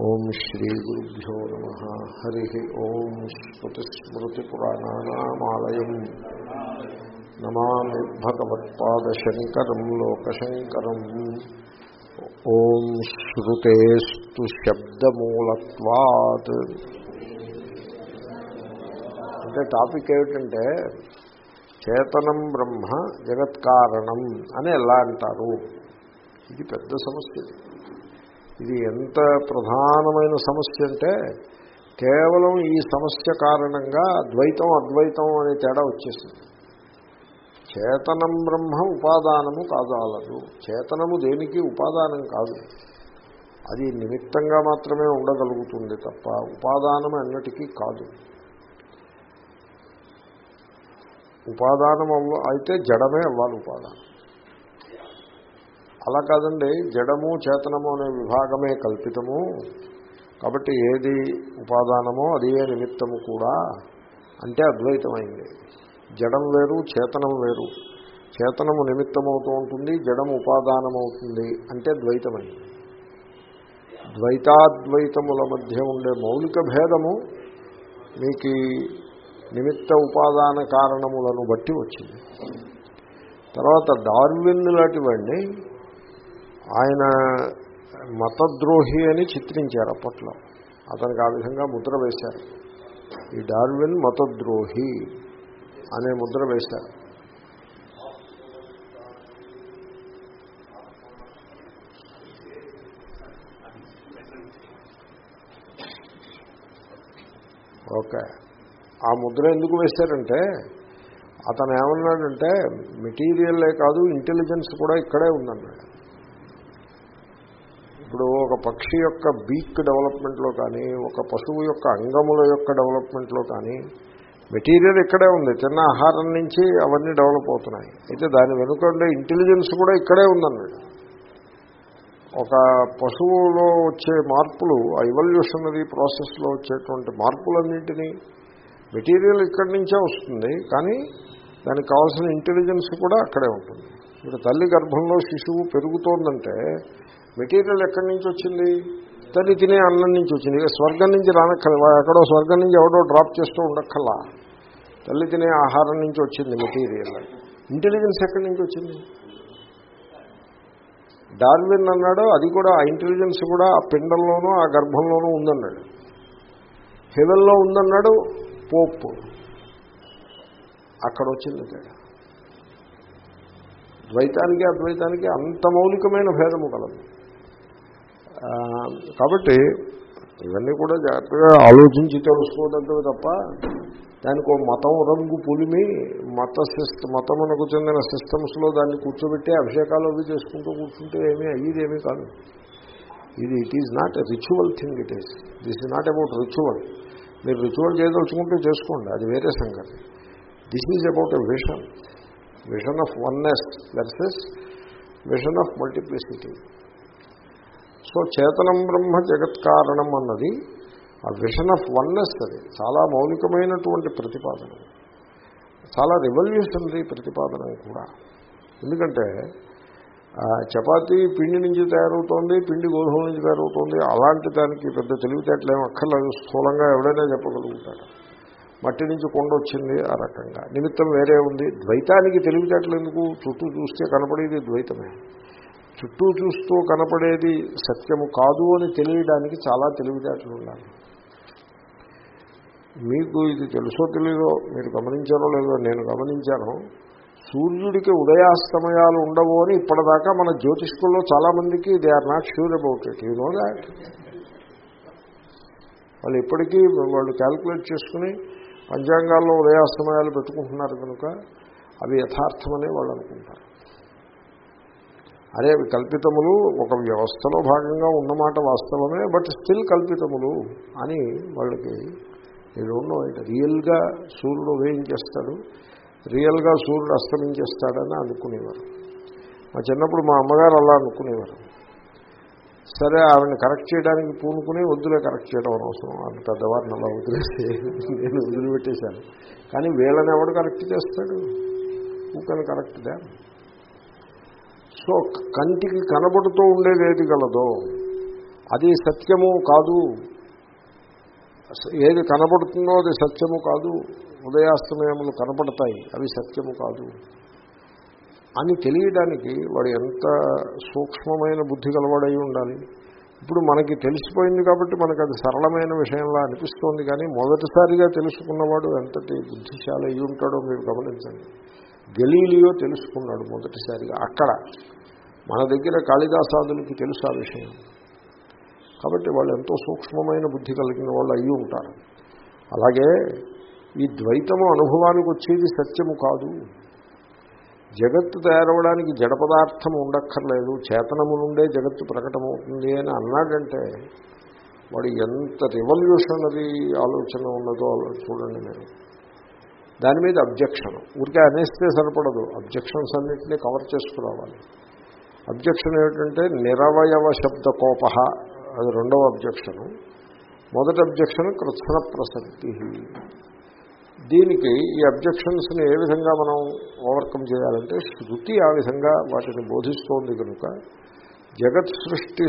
ఓం శ్రీ గురుభ్యో నమ. హరి ఓం స్మృతిస్మృతిపురాణానామాలయం. నమామి భగవత్పాదశంకరం లోకశంకరం. ఓం శ్రుతేస్తు శబ్దమూలత్వాత్. అంటే టాపిక్ ఏమిటంటే చేతనం బ్రహ్మ జగత్కారణం అని ఎలా అంటారు? ఇది పెద్ద సమస్య. ఇది. ఎంత ప్రధానమైన సమస్య అంటే కేవలం ఈ సమస్య కారణంగా ద్వైతం అద్వైతం అనే తేడా వచ్చేసింది. చేతనం బ్రహ్మ ఉపాదానము కాదాలదు చేతనము దేనికి ఉపాదానం కాదు. అది నిమిత్తంగా మాత్రమే ఉండగలుగుతుంది తప్ప ఉపాదానం అన్నిటికీ కాదు. ఉపాదానం అవ్వ అయితే జడమే అవ్వాలి ఉపాదానం. అలా కాదండి. జడము చేతనము అనే విభాగమే కల్పితము. కాబట్టి ఏది ఉపాదానమో అది ఏ నిమిత్తము కూడా అంటే అద్వైతమైంది. జడం వేరు చేతనం వేరు. చేతనము నిమిత్తమవుతూ ఉంటుంది జడము ఉపాదానమవుతుంది అంటే ద్వైతమైంది. ద్వైతాద్వైతముల మధ్య ఉండే మౌలిక భేదము మీకు నిమిత్త ఉపాదాన కారణములను బట్టి వచ్చింది. తర్వాత డార్విన్ లాంటివండి ఆయన మతద్రోహి అని చిత్రించారు అప్పట్లో. అతనికి ఆ విధంగా ముద్ర వేశారు. ఈ డార్విన్ మతద్రోహి అనే ముద్ర వేశారు. ఓకే. ఆ ముద్ర ఎందుకు వేశారంటే అతను ఏమన్నాడంటే మెటీరియల్లే కాదు ఇంటెలిజెన్స్ కూడా ఇక్కడే ఉందన్నాడు. ఇప్పుడు ఒక పక్షి యొక్క బీక్ డెవలప్మెంట్లో కానీ ఒక పశువు యొక్క అంగముల యొక్క డెవలప్మెంట్లో కానీ మెటీరియల్ ఇక్కడే ఉంది. తిన్న ఆహారం నుంచి అవన్నీ డెవలప్ అవుతున్నాయి. అయితే దాని వెనుక ఉండే ఇంటెలిజెన్స్ కూడా ఇక్కడే ఉందన్నాడు. ఒక పశువులో వచ్చే మార్పులు ఆ ఇవల్యూషనరీ ప్రాసెస్లో వచ్చేటువంటి మార్పులన్నింటినీ మెటీరియల్ ఇక్కడి నుంచే వస్తుంది. కానీ దానికి కావాల్సిన ఇంటెలిజెన్స్ కూడా అక్కడే ఉంటుంది. ఇప్పుడు తల్లి గర్భంలో శిశువు పెరుగుతోందంటే మెటీరియల్ ఎక్కడి నుంచి వచ్చింది? తల్లి తినే అన్నం నుంచి వచ్చింది. స్వర్గం నుంచి రానక్కల ఎక్కడో స్వర్గం నుంచి ఎవడో డ్రాప్ చేస్తూ ఉండక్కల్లా తల్లి తినే ఆహారం నుంచి వచ్చింది మెటీరియల్. ఇంటెలిజెన్స్ ఎక్కడి నుంచి వచ్చింది? డార్విన్ అన్నాడు అది కూడా ఆ ఇంటెలిజెన్స్ కూడా ఆ పిండంలోనూ ఆ గర్భంలోనూ ఉందన్నాడు. హెవెల్లో ఉందన్నాడు పోప్. అక్కడ వచ్చింది తేడా. ద్వైతానికి అద్వైతానికి అంత మౌలికమైన భేదము కలదు. కాబట్టి ఇవన్నీ కూడా జాగ్రత్తగా ఆలోచించి తెలుసుకోదగ్గవి తప్ప దానికి ఒక మతం రంగు పులిమి మత సిస్ట మతమునకు చెందిన సిస్టమ్స్లో దాన్ని కూర్చోబెట్టి అభిషేకాలు అవి చేసుకుంటూ కూర్చుంటే ఏమీ అయ్యేది ఏమీ కాదు. ఇది it is not a ritual thing it is this is not about ritual మీరు రిచువల్ చేయదలుచుకుంటే చేసుకోండి అది వేరే సంగతి. This is about a vision vision of oneness versus vision of multiplicity so చేతనం బ్రహ్మ జగత్ కారణం అన్నది ఆ విషన్ ఆఫ్ వన్నెస్ అది. చాలా మౌలికమైనటువంటి ప్రతిపాదన. చాలా రివల్యూషనరీ ప్రతిపాదన కూడా. ఎందుకంటే చపాతి పిండి నుంచి తయారవుతోంది పిండి గోధుమ నుంచి తయారవుతోంది అలాంటి దానికి పెద్ద తెలివితేటలు ఏమి అక్కర్లేదు స్థూలంగా ఎవడైనా చెప్పగలుగుతాడు. మట్టి నుంచి కొండ వచ్చింది ఆ రకంగా. నిమిత్తం వేరే ఉంది. ద్వైతానికి తెలివితేటలు ఎందుకు? చుట్టూ చూస్తే కనపడేది ద్వైతమే. చుట్టూ చూస్తూ కనపడేది సత్యము కాదు అని తెలియడానికి చాలా తెలివితేటలు ఉండాలి. మీకు ఇది తెలుసో తెలీదో మీరు గమనించారో లేదో నేను గమనించాను. సూర్యుడికి ఉదయాస్తమయాలు ఉండవు అని ఇప్పటిదాకా మన జ్యోతిష్కుల్లో చాలామందికి they are not sure about it you know that వాళ్ళు ఇప్పటికీ వాళ్ళు క్యాల్కులేట్ చేసుకుని పంచాంగాల్లో ఉదయాస్తమయాలు పెట్టుకుంటున్నారు కనుక అవి యథార్థమనే వాళ్ళు అనుకుంటారు. అరే కల్పితములు ఒక వ్యవస్థలో భాగంగా ఉన్నమాట వాస్తవమే బట్ స్టిల్ కల్పితములు అని వాళ్ళకి ఏదో రెండు రియల్గా సూర్యుడు ఉదయించేస్తాడు రియల్గా సూర్యుడు అస్తమించేస్తాడని అనుకునేవారు. మా చిన్నప్పుడు మా అమ్మగారు అలా అనుకునేవారు. సరే ఆవిడని కరెక్ట్ చేయడానికి పూనుకుని వద్దులే కరెక్ట్ చేయడం అనవసరం. ఆమె పెద్దవారిని అలా వదిలేసి నేను వదిలిపెట్టేశాను. కానీ వీళ్ళని ఎవడు కరెక్ట్ చేస్తాడు? ఊకని కరెక్ట్ దా? సో కంటికి కనబడుతూ ఉండేది ఏది గలదో అది సత్యము కాదు. ఏది కనబడుతుందో అది సత్యము కాదు. ఉదయాస్తమయములు కనపడతాయి అవి సత్యము కాదు. అని తెలియడానికి వాడు ఎంత సూక్ష్మమైన బుద్ధి గలవాడై ఉండాలి. ఇప్పుడు మనకి తెలిసిపోయింది కాబట్టి మనకు అది సరళమైన విషయంలా అనిపిస్తోంది కానీ మొదటిసారిగా తెలుసుకున్నవాడు ఎంతటి బుద్ధిశాలి అయి ఉంటాడో మీరు గమనించండి. గలీలియో తెలుసుకున్నాడు మొదటిసారిగా. అక్కడ మన దగ్గర కాళిదాసాదులకి తెలుసు ఆ విషయం. కాబట్టి వాళ్ళు ఎంతో సూక్ష్మమైన బుద్ధి కలిగిన వాళ్ళు అయ్యి ఉంటారు. అలాగే ఈ ద్వైతము అనుభవానికి వచ్చేది సత్యము కాదు. జగత్తు తయారవడానికి జడ పదార్థం ఉండక్కర్లేదు. చేతనము నుండే జగత్తు ప్రకటమవుతుంది అని అన్నాడంటే వాడు ఎంత రివల్యూషనరీ ఆలోచన ఉన్నదో చూడండి మీరు. దాని మీద అబ్జెక్షన్. ఊరికే అనేస్తే సరిపడదు. అబ్జెక్షన్స్ అన్నింటినీ కవర్ చేసుకురావాలి. అబ్జెక్షన్ ఏమిటంటే నిరవయవ శబ్ద కోప అది రెండవ అబ్జెక్షను. మొదటి అబ్జెక్షన్ కృత్సన ప్రసక్తి. దీనికి ఈ అబ్జెక్షన్స్ని ఏ విధంగా మనం ఓవర్కమ్ చేయాలంటే శృతి ఆ విధంగా వాటిని బోధిస్తోంది కనుక జగత్ సృష్టి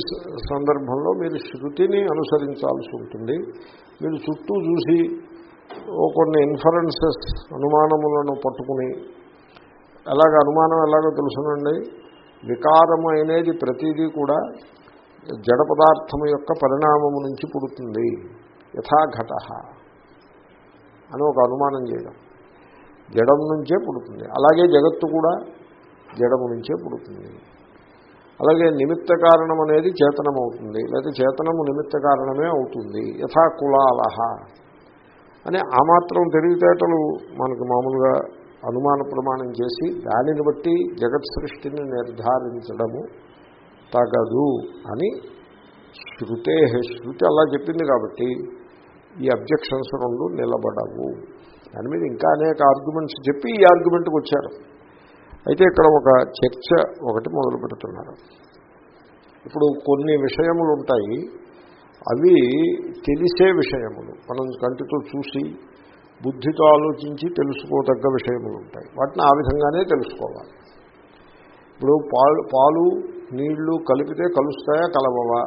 సందర్భంలో మీరు శృతిని అనుసరించాల్సి ఉంటుంది. మీరు చుట్టూ చూసి కొన్ని ఇన్ఫరెన్సెస్ అనుమానములను పట్టుకుని ఎలాగ అనుమానం ఎలాగో తెలుసునండి వికారము అనేది ప్రతిదీ కూడా జడ పదార్థము యొక్క పరిణామము నుంచి పుడుతుంది యథాఘట అని ఒక అనుమానం చేయడం. జడం నుంచే పుడుతుంది. అలాగే జగత్తు కూడా జడము నుంచే పుడుతుంది. అలాగే నిమిత్త కారణం అనేది చేతనం అవుతుంది లేదా చేతనము నిమిత్త కారణమే అవుతుంది. యథా కులాలహ అని ఆ మాత్రం తెలివితేటలు మనకు మామూలుగా అనుమాన ప్రమాణం చేసి దానిని బట్టి జగత్ సృష్టిని నిర్ధారించడము తగదు అని శృతే శృతి అలా చెప్పింది కాబట్టి ఈ అబ్జెక్షన్స్ రెండు నిలబడవు. దాని మీద ఇంకా అనేక ఆర్గ్యుమెంట్స్ చెప్పి ఈ ఆర్గ్యుమెంట్కి వచ్చారు. అయితే ఇక్కడ ఒక చర్చ ఒకటి మొదలు పెడుతున్నారు ఇప్పుడు కొన్ని విషయములు ఉంటాయి. అవి తెలిసే విషయములు. మనం కంటితో చూసి బుద్ధితో ఆలోచించి తెలుసుకోదగ్గ విషయములు ఉంటాయి. వాటిని ఆ విధంగానే తెలుసుకోవాలి. ఇప్పుడు పాలు పాలు నీళ్ళు కలిపితే కలుస్తాయా కలవవా?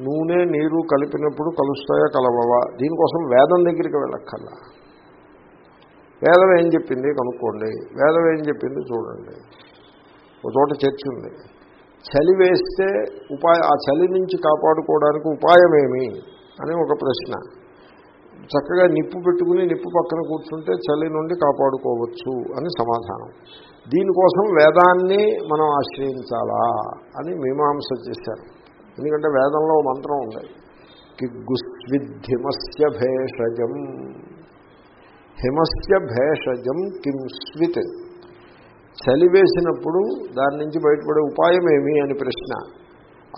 నూనె నీరు కలిపినప్పుడు కలుస్తాయా కలవవా? దీనికోసం వేదం దగ్గరికి వెళ్ళక్కర్లా. వేదం ఏం చెప్పింది? కనుక్కోండి. వేదం ఏం చెప్పింది? చూడండి. ఒక చోట చర్చ ఉంది చలి వేస్తే ఉపాయ ఆ చలి నుంచి కాపాడుకోవడానికి ఉపాయమేమి? అని ఒక ప్రశ్న. చక్కగా నిప్పు పెట్టుకుని నిప్పు పక్కన కూర్చుంటే చలి నుండి కాపాడుకోవచ్చు అని సమాధానం. దీనికోసం వేదాన్ని మనం ఆశ్రయించాలా అని మీమాంస చేశారు. ఎందుకంటే వేదంలో మంత్రం ఉంది. కిగ్గుస్విద్ధిమస్య భేషజం. హిమస్య భేషజం కిం స్విత్. చలి వేసినప్పుడు దాని నుంచి బయటపడే ఉపాయం ఏమి అని ప్రశ్న.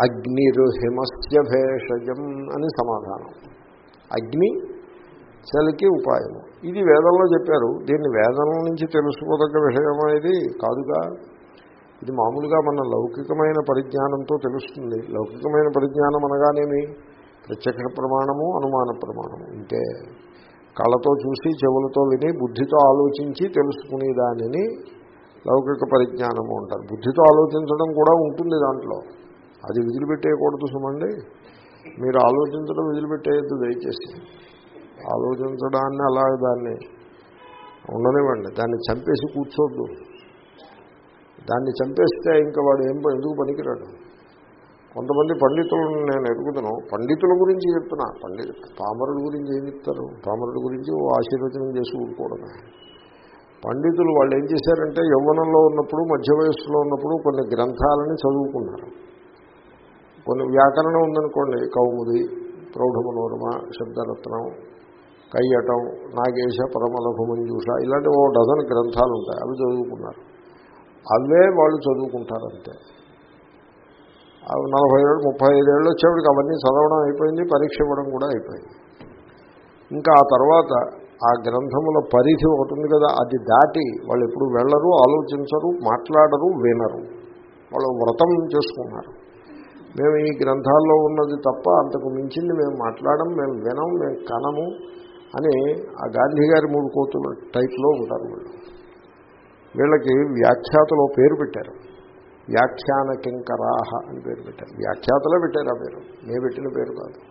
అగ్నిరు హిమస్య భేషజం అని సమాధానం. అగ్ని చలికి ఉపాయము ఇది వేదంలో చెప్పారు. దీన్ని వేదం నుంచి తెలుసుకోదగ్గ విషయం అనేది కాదుగా. ఇది మామూలుగా మన లౌకికమైన పరిజ్ఞానంతో తెలుస్తుంది. లౌకికమైన పరిజ్ఞానం అనగానేమి? ప్రత్యక్ష ప్రమాణము అనుమాన ప్రమాణము. అంటే కళ్ళతో చూసి చెవులతో విని బుద్ధితో ఆలోచించి తెలుసుకునే దానిని లౌకిక పరిజ్ఞానము అంటారు. బుద్ధితో ఆలోచించడం కూడా ఉంటుంది దాంట్లో. అది విదిలిపెట్టేయకూడదు సుమండి. మీరు ఆలోచించడం విదిలిపెట్టేయద్దు దయచేసి. ఆలోచించడాన్ని అలా దాన్ని ఉండనివ్వండి. దాన్ని చంపేసి కూర్చోద్దు. దాన్ని చంపేస్తే ఇంకా వాడు ఏం ఎందుకు పనికిరాడు? కొంతమంది పండితులను నేను ఎదుగుతున్నాను పండితుల గురించి చెప్తున్నా. పండి పామరుడు గురించి ఏం చెప్తారు? పామరుడు గురించి ఓ ఆశీర్వచనం చేసి ఊరుకోవడమే. పండితులు వాళ్ళు ఏం చేశారంటే యవ్వనంలో ఉన్నప్పుడు మధ్య వయస్సులో ఉన్నప్పుడు కొన్ని గ్రంథాలని చదువుకున్నారు. కొన్ని వ్యాకరణం ఉందనుకోండి కౌముది ప్రౌఢమనోరమ శబ్దరత్నం కయ్యటం నాగేశ పరమలభుమంజూష ఇలాంటి ఓ డజన్ గ్రంథాలు ఉంటాయి అవి చదువుకున్నారు. అవే వాళ్ళు చదువుకుంటారంతే. అవి నలభై ఏళ్ళు ముప్పై ఐదేళ్ళు వచ్చేవాడికి అవన్నీ చదవడం అయిపోయింది పరీక్ష ఇవ్వడం కూడా అయిపోయింది. ఇంకా ఆ తర్వాత ఆ గ్రంథముల పరిధి ఒకటి ఉంది కదా అది దాటి వాళ్ళు ఎప్పుడు వెళ్ళరు ఆలోచించరు మాట్లాడరు వినరు. వాళ్ళు వ్రతం చేసుకున్నారు. మేము ఈ గ్రంథాల్లో ఉన్నది తప్ప అంతకు మించింది మేము మాట్లాడడం మేము వినం మేము కనము అని ఆ గాంధీ గారి మూడు కోతుల టైప్లో ఉంటారు వీళ్ళు. వీళ్ళకి వ్యాఖ్యాతలో పేరు పెట్టారు. వ్యాఖ్యాన కింకరాహ అని పేరు పెట్టారు. వ్యాఖ్యాతలే పెట్టారు ఆ పేరు. నేను పెట్టిన పేరు కాదు.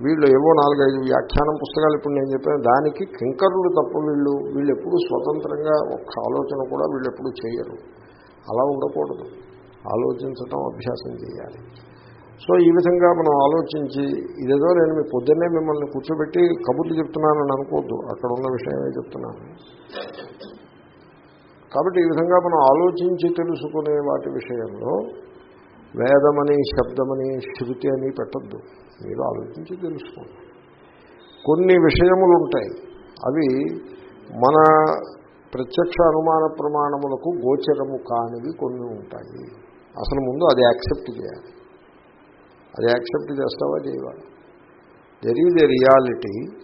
వీళ్ళు ఏవో నాలుగైదు వ్యాఖ్యానం పుస్తకాలు ఇప్పుడు నేను చెప్పాను. దానికి కింకరులు తప్ప వీళ్ళు వీళ్ళు ఎప్పుడు స్వతంత్రంగా ఒక్క ఆలోచన కూడా వీళ్ళు ఎప్పుడు చేయరు. అలా ఉండకూడదు. ఆలోచించటం అభ్యాసం చేయాలి. సో ఈ విధంగా మనం ఆలోచించి ఇదేదో నేను మీ పొద్దున్నే మిమ్మల్ని కూర్చోబెట్టి కబుర్లు చెప్తున్నానని అనుకోవద్దు. అక్కడ ఉన్న విషయమే చెప్తున్నాను. కాబట్టి ఈ విధంగా మనం ఆలోచించి తెలుసుకునే వాటి విషయంలో వేదమని శబ్దమని శృతి అని పెట్టద్దు. మీరు ఆలోచించి తెలుసుకోండి. కొన్ని విషయములు ఉంటాయి అవి మన ప్రత్యక్ష అనుమాన ప్రమాణములకు గోచరము కానివి కొన్ని ఉంటాయి. అసలు ముందు అది యాక్సెప్ట్ చేయాలి. అది యాక్సెప్ట్ చేస్తావా చేయవా? There is a reality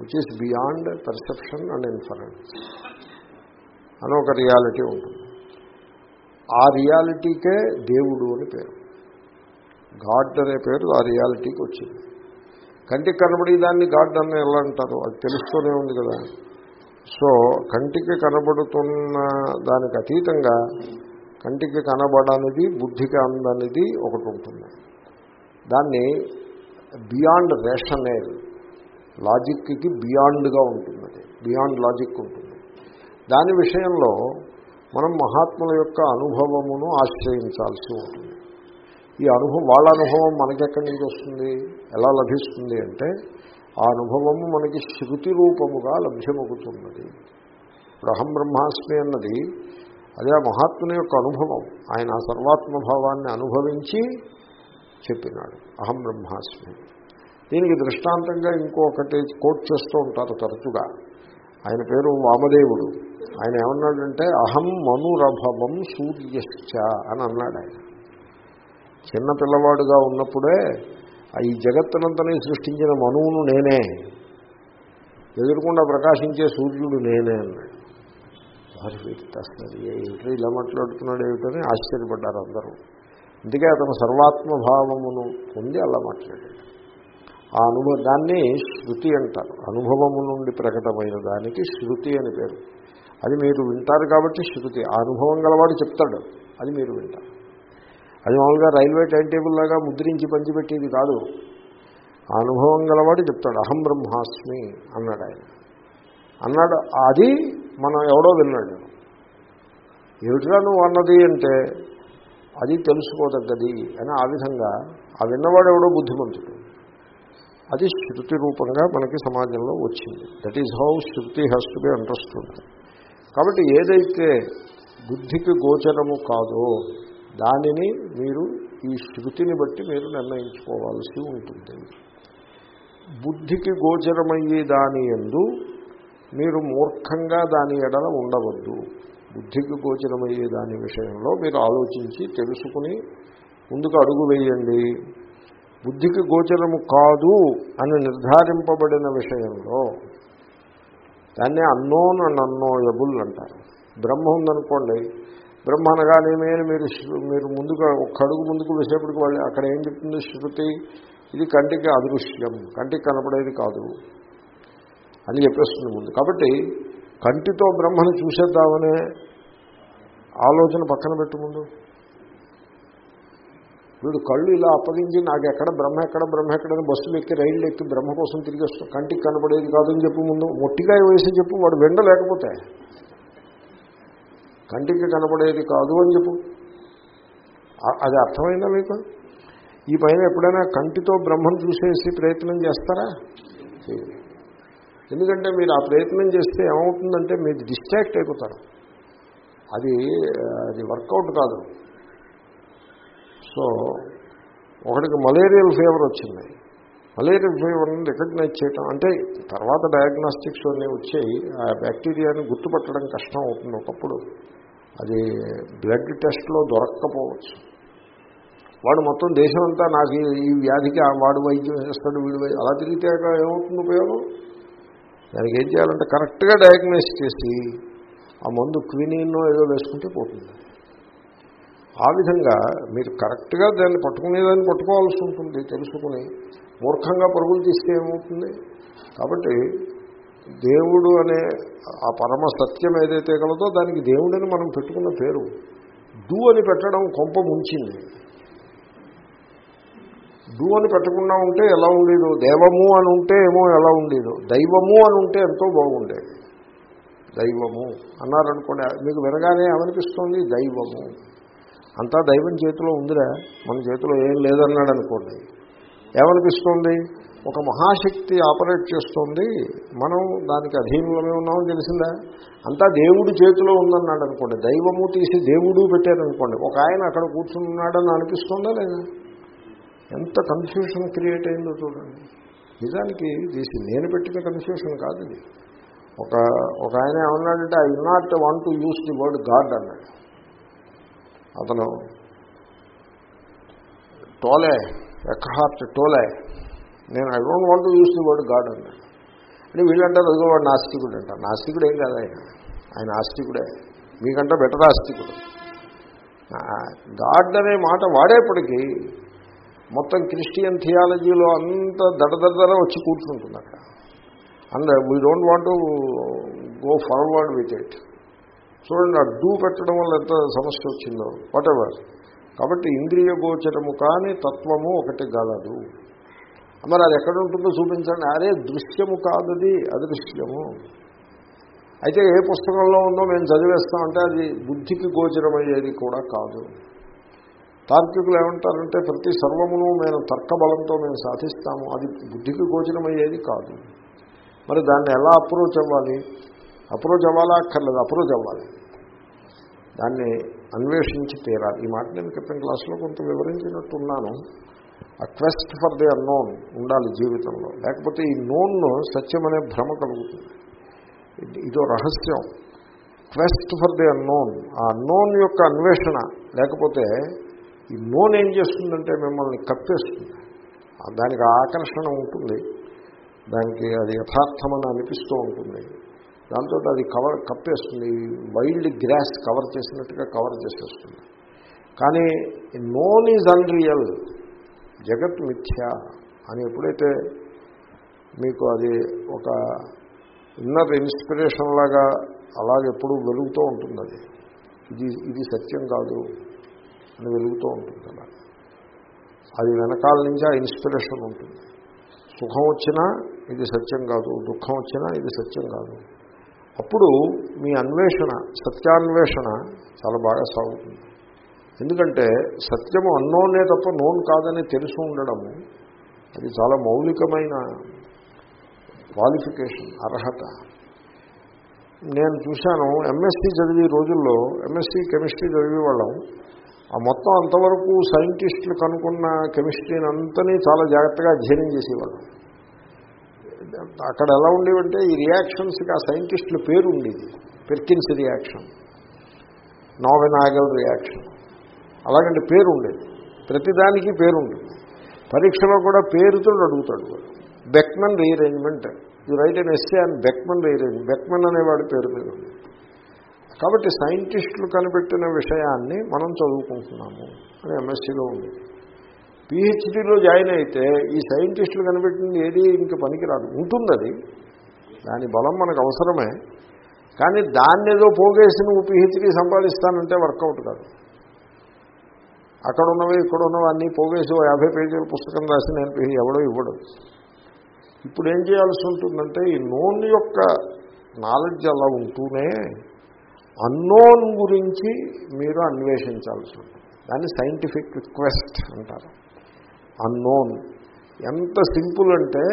which is beyond perception and inference అని ఒక రియాలిటీ ఉంటుంది. ఆ రియాలిటీకే దేవుడు అని పేరు. గాడ్ అనే పేరు ఆ రియాలిటీకి వచ్చింది. కంటికి కనబడి దాన్ని గాడ్ అని ఎలా అంటారు? అది తెలుస్తూనే ఉంది కదా. సో కంటికి కనబడుతున్న దానికి అతీతంగా కంటికి కనబడనిది బుద్ధికి అందనిది ఒకటి ఉంటుంది. దాన్ని బియాండ్ రేషనేల్ లాజిక్కి బియాండ్గా ఉంటుంది అది. బియాండ్ లాజిక్ ఉంటుంది. దాని విషయంలో మనం మహాత్ముల యొక్క అనుభవమును ఆశ్రయించాల్సి ఉంటుంది. ఈ అనుభవం వాళ్ళ అనుభవం మనకెక్కడి నుంచి వస్తుంది? ఎలా లభిస్తుంది అంటే ఆ అనుభవము మనకి శృతి రూపముగా లభ్యమవుతున్నది ఇప్పుడు అహం బ్రహ్మాస్మి అన్నది అదే ఆ మహాత్ముని యొక్క అనుభవం. ఆయన ఆ సర్వాత్మభావాన్ని అనుభవించి చెప్పినాడు అహం బ్రహ్మాస్మి. దీనికి దృష్టాంతంగా ఇంకొకటి కోట్ చేస్తూ ఉంటారు తరచుగా. ఆయన పేరు వామదేవుడు. ఆయన ఏమన్నాడంటే అహం మనురభవం సూర్యశ్చ అని అన్నాడు ఆయన చిన్న పిల్లవాడుగా ఉన్నప్పుడే ఈ జగత్తునంతని సృష్టించిన మనువును నేనే. ఎదురకుండా ప్రకాశించే సూర్యుడు నేనే అన్నాడు. వారి అసలు ఏమిటో ఇలా మాట్లాడుతున్నాడు ఏమిటని ఆశ్చర్యపడ్డారు అందరూ. అందుకే అతను సర్వాత్మభావమును పొంది అలా మాట్లాడాడు. ఆ అనుభవం దాన్ని శృతి అంటారు. అనుభవము నుండి ప్రకటమైన దానికి శృతి అని పేరు. అది మీరు వింటారు కాబట్టి శృతి. ఆ అనుభవం గలవాడు చెప్తాడు. అది మీరు వింటారు. అది మామూలుగా రైల్వే టైం టేబుల్ లాగా ముద్రించి పంచిపెట్టేది కాదు. ఆ అనుభవం గలవాడు చెప్తాడు అహం బ్రహ్మాస్మి అన్నాడు ఆయన. అన్నాడు అది మనం ఎవడో విన్నాడు. ఏమిటిరా నువ్వు అన్నది అంటే అది తెలుసుకోదగ్గది అని ఆ విధంగా ఆ విన్నవాడు ఎవడో బుద్ధిమంతుడు. అది శృతి రూపంగా మనకి సమాజంలో వచ్చింది. That is how shruti has to be understood కాబట్టి ఏదైతే బుద్ధికి గోచరము కాదో దానిని మీరు ఈ శృతిని బట్టి మీరు నిర్ణయించుకోవాల్సి ఉంటుంది. బుద్ధికి గోచరమయ్యే దాని ఎందు మీరు మూర్ఖంగా దాని ఎడల ఉండవద్దు. బుద్ధికి గోచరమయ్యే దాని విషయంలో మీరు ఆలోచించి తెలుసుకుని ముందుకు అడుగు వేయండి. బుద్ధికి గోచరము కాదు అని నిర్ధారింపబడిన విషయంలో దాన్నే అన్నోన్ అండ్ అన్నోయబుల్ అంటారు. బ్రహ్మ ఉందనుకోండి బ్రహ్మ అనగానేమే అని మీరు మీరు ముందుగా ఒక్క అడుగు ముందుకు వేసేప్పటికి వాళ్ళు అక్కడ ఏం చెప్తుంది శృతి? ఇది కంటికి అదృశ్యం. కంటికి కనపడేది కాదు. అని చెప్పేస్తుంది ముందు. కాబట్టి కంటితో బ్రహ్మను చూసేద్దామనే ఆలోచన పక్కన పెట్టు ముందు. వీడు కళ్ళు ఇలా అప్పగించి నాకు ఎక్కడ బ్రహ్మ ఎక్కడ బ్రహ్మ ఎక్కడని బస్సులు ఎక్కి రైళ్ళు ఎక్కి బ్రహ్మ కోసం తిరిగి వస్తాం కంటికి కాదు కాదని చెప్పు ముందు. మొట్టికాయ వేసి చెప్పు వాడు వెండలేకపోతే కంటికి కనబడేది కాదు అని చెప్పు. అది అర్థమైందా మీకు? ఈ పైన ఎప్పుడైనా కంటితో బ్రహ్మను చూసేసి ప్రయత్నం చేస్తారా? ఎందుకంటే మీరు ఆ ప్రయత్నం చేస్తే ఏమవుతుందంటే మీరు డిస్ట్రాక్ట్ అయిపోతారు. అది అది వర్కౌట్ కాదు. సో ఒకటికి మలేరియల్ ఫీవర్ వచ్చింది. మలేరియా ఫీవర్ని రికగ్నైజ్ చేయటం. అంటే తర్వాత డయాగ్నాస్టిక్స్ అన్నీ వచ్చాయి ఆ బ్యాక్టీరియాని గుర్తుపట్టడం కష్టం అవుతుంది ఒకప్పుడు. అది బ్లడ్ టెస్ట్లో దొరక్కపోవచ్చు. వాడు మొత్తం దేశం అంతా నాకు ఈ వ్యాధికి వాడు వైద్యం చేస్తాడు వీడు వైద్యం అలా తిరిగితే ఏమవుతుంది ఉపయోగం? దానికి ఏం చేయాలంటే కరెక్ట్గా డయాగ్నైజ్ చేసి ఆ మందు క్వినిన్నో ఏదో వేసుకుంటే పోతుంది. ఆ విధంగా మీరు కరెక్ట్గా దాన్ని పట్టుకునేదాన్ని పట్టుకోవాల్సి ఉంటుంది తెలుసుకుని మూర్ఖంగా పరుగులు తీస్తే ఏమవుతుంది? కాబట్టి దేవుడు అనే ఆ పరమ సత్యం ఏదైతే కలదో దానికి దేవుడని మనం పెట్టుకున్న పేరు. డూ అని పెట్టడం కొంప ముంచింది. డూ అని పెట్టకుండా ఉంటే ఎలా ఉండేదో? దేవము అని ఉంటే ఏమో ఎలా ఉండేదో? దైవము అని ఉంటే ఎంతో బాగుండేది. దైవము అన్నారనుకోండి మీకు వినగానే ఏమనిపిస్తుంది? దైవము. అంతా దైవం చేతిలో ఉందిరా. మన చేతిలో ఏం లేదన్నాడు అనుకోండి ఏమనిపిస్తుంది? ఒక మహాశక్తి ఆపరేట్ చేస్తుంది. మనం దానికి అధీనంలోనే ఉన్నామని తెలిసిందా? అంతా దేవుడి చేతిలో ఉందన్నాడు అనుకోండి. దైవము తీసి దేవుడు పెట్టారనుకోండి. ఒక ఆయన అక్కడ కూర్చున్నాడని అనిపిస్తుందా లేదా? ఎంత కన్ఫ్యూషన్ క్రియేట్ అయిందో చూడండి. నిజానికి తీసి నేను పెట్టిన కన్ఫ్యూషన్ కాదు ఇది. ఒక ఒక ఆయన ఏమన్నాడంటే I not want to use the word God అన్నాడు. అతను టోలే ఎక్హార్ట్ టోలే. నేను I don't want use the word God అన్నాడు. అంటే వీళ్ళంటారు అదిగో వాడు నాస్తికుడు అంటారు. నాస్తికుడు ఏం కాదు ఆయన. ఆయన ఆస్తికుడే. మీకంటే బెటర్ ఆస్తికుడు. గాడ్ అనే మాట వాడేప్పటికీ మొత్తం క్రిస్టియన్ థియాలజీలో అంత దడదడదర వచ్చి కూర్చుంటుంది అక్కడ. And we don't want to go forward with it చూడండి ఆ డూ పెట్టడం వల్ల ఎంత సమస్య వచ్చిందో. వాట్ ఎవర్ కాబట్టి ఇంద్రియ గోచరము కానీ తత్వము ఒకటి గలదు మరి అది ఎక్కడ ఉంటుందో చూపించండి. అరే దృశ్యము కాదది అదృశ్యము. అయితే ఏ పుస్తకంలో ఉందో మేము చదివేస్తామంటే అది బుద్ధికి గోచరమయ్యేది కూడా కాదు. తార్కికులు ఏమంటారంటే ప్రతి సర్వమును మేము తర్కబలంతో మేము సాధిస్తాము. అది బుద్ధికి గోచరమయ్యేది కాదు. మరి దాన్ని ఎలా అప్రోచ్ అవ్వాలి? అప్రోచ్ అవ్వాలా అక్కర్లేదు అప్రోచ్ అవ్వాలి. దాన్ని అన్వేషించి తీరాలి. ఈ మాట నేను క్రితం క్లాస్లో కొంత వివరించినట్టున్నాను. ఆ క్వెస్ట్ ఫర్ ది అన్నోన్ ఉండాలి జీవితంలో. లేకపోతే ఈ నోన్ను సత్యం అనే భ్రమ కలుగుతుంది. ఇదో రహస్యం. క్వెస్ట్ ఫర్ ది అన్నోన్ ఆ అన్నోన్ యొక్క అన్వేషణ. లేకపోతే ఈ నోన్ ఏం చేస్తుందంటే మిమ్మల్ని కప్పేస్తుంది. దానికి ఆకర్షణ ఉంటుంది. దానికి అది యథార్థమని అనిపిస్తూ ఉంటుంది. దాంతో అది కవర్ కప్పేస్తుంది. వైల్డ్ గ్రాస్ కవర్ చేసినట్టుగా కవర్ చేసేస్తుంది. కానీ నోన్ ఈజ్ అన్రియల్ జగత్ మిథ్య అని ఎప్పుడైతే మీకు అది ఒక ఇన్నర్ ఇన్స్పిరేషన్ లాగా అలాగెప్పుడు వెలుగుతూ ఉంటుంది అది. ఇది ఇది సత్యం కాదు అని వెలుగుతూ ఉంటుంది అలా. అది వెనకాల నుంచి ఆ ఇన్స్పిరేషన్ ఉంటుంది. సుఖం వచ్చినా ఇది సత్యం కాదు దుఃఖం వచ్చినా ఇది సత్యం కాదు. అప్పుడు మీ అన్వేషణ సత్యాన్వేషణ చాలా బాగా సాగుతుంది. ఎందుకంటే సత్యము అన్నోనే తప్ప నోన్ కాదని తెలుసు ఉండడము అది చాలా మౌలికమైన క్వాలిఫికేషన్ అర్హత. నేను చూశాను ఎంఎస్సీ చదివే రోజుల్లో ఎంఎస్సీ కెమిస్ట్రీ చదివే వాళ్ళం. ఆ మొత్తం అంతవరకు సైంటిస్టులు కనుక్కున్న కెమిస్ట్రీని అంతని చాలా జాగ్రత్తగా అధ్యయనం చేసేవాళ్ళం. అక్కడ ఎలా ఉండేవంటే ఈ రియాక్షన్స్కి ఆ సైంటిస్టుల పేరు ఉండేది. పెర్కిన్స్ రియాక్షన్ నోవెనాగల్ రియాక్షన్ అలాగంటే పేరు ఉండేది. ప్రతిదానికి పేరు ఉంటుంది పరీక్షలో కూడా పేరుతో అడుగుతాడు బెక్మన్ రీఅరేంజ్మెంట్ ఈ write and essay and Beckmann rearrange Beckmann అనేవాడు పేరు మీద ఉంది కాబట్టి సైంటిస్టులు కనిపెట్టిన విషయాన్ని మనం చదువుకుంటున్నాము అని ఎంఎస్సీలో ఉంది. పిహెచ్డీలో జాయిన్ అయితే ఈ సైంటిస్టులు కనిపెట్టింది ఏది ఇంక పనికిరాదు. ఉంటుంది అది దాని బలం మనకు అవసరమే. కానీ దాన్ని ఏదో పోగేసి నువ్వు పిహెచ్డీ సంపాదిస్తానంటే వర్కౌట్ కాదు. అక్కడ ఉన్నవి ఇక్కడ ఉన్నవి అన్నీ పోగేసి ఓ యాభై పేజీల పుస్తకం రాసి నేను ఎవడో ఇవ్వడు. ఇప్పుడు ఏం చేయాల్సి ఉంటుందంటే ఈ నోన్ యొక్క నాలెడ్జ్ అలా ఉంటూనే అన్నోన్ గురించి మీరు అన్వేషించాల్సి ఉంటుంది. దాన్ని సైంటిఫిక్ రిక్వెస్ట్ అంటారు. అన్నోన్. ఎంత సింపుల్ అంటే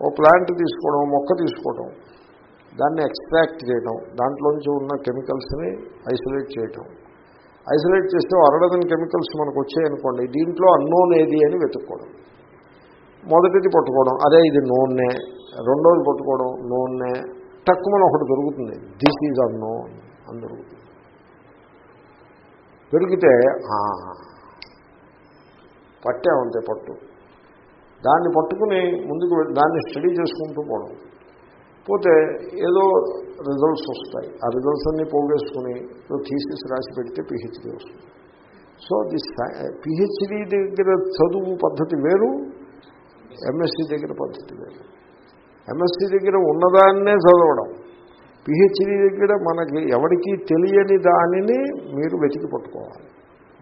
ఓ ప్లాంట్ తీసుకోవడం మొక్క తీసుకోవడం దాన్ని ఎక్స్ట్రాక్ట్ చేయడం దాంట్లోంచి ఉన్న కెమికల్స్ని ఐసోలేట్ చేయటం. ఐసోలేట్ చేస్తే అరడదని కెమికల్స్ మనకు వచ్చాయనుకోండి దీంట్లో అన్నోన్ ఏది అని వెతుక్కోవడం. మొదటిది పట్టుకోవడం అదే ఇది నూనె రెండోది పట్టుకోవడం నూనె తక్కువ ఒకటి దొరుకుతుంది దిస్ ఈజ్ అన్నోన్ అని దొరుకుతుంది. దొరికితే పట్టామంతే పట్టు. దాన్ని పట్టుకుని ముందుకు దాన్ని స్టడీ చేసుకుంటూ పోవడం. పోతే ఏదో రిజల్ట్స్ వస్తాయి. ఆ రిజల్ట్స్ అన్నీ పోగేసుకుని థీసిస్ రాసి పెడితే పిహెచ్డీ వస్తుంది. సో ది పిహెచ్డీ దగ్గర చదువు పద్ధతి వేరు ఎంఎస్సీ దగ్గర పద్ధతి వేరు. ఎంఎస్సీ దగ్గర ఉన్నదాన్నే చదవడం. పిహెచ్డి దగ్గర మనకి ఎవరికి తెలియని దానిని మీరు వెతికి పట్టుకోవాలి.